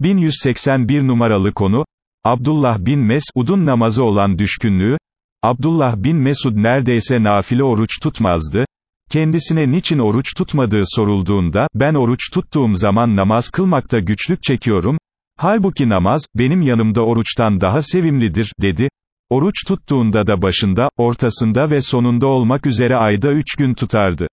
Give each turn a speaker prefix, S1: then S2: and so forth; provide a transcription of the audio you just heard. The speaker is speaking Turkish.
S1: 1181 numaralı konu, Abdullah bin Mesud'un namazı olan düşkünlüğü, Abdullah bin Mesud neredeyse nafile oruç tutmazdı, kendisine niçin oruç tutmadığı sorulduğunda, ben oruç tuttuğum zaman namaz kılmakta güçlük çekiyorum, halbuki namaz, benim yanımda oruçtan daha sevimlidir, dedi, oruç tuttuğunda da başında, ortasında ve sonunda olmak üzere ayda üç gün tutardı.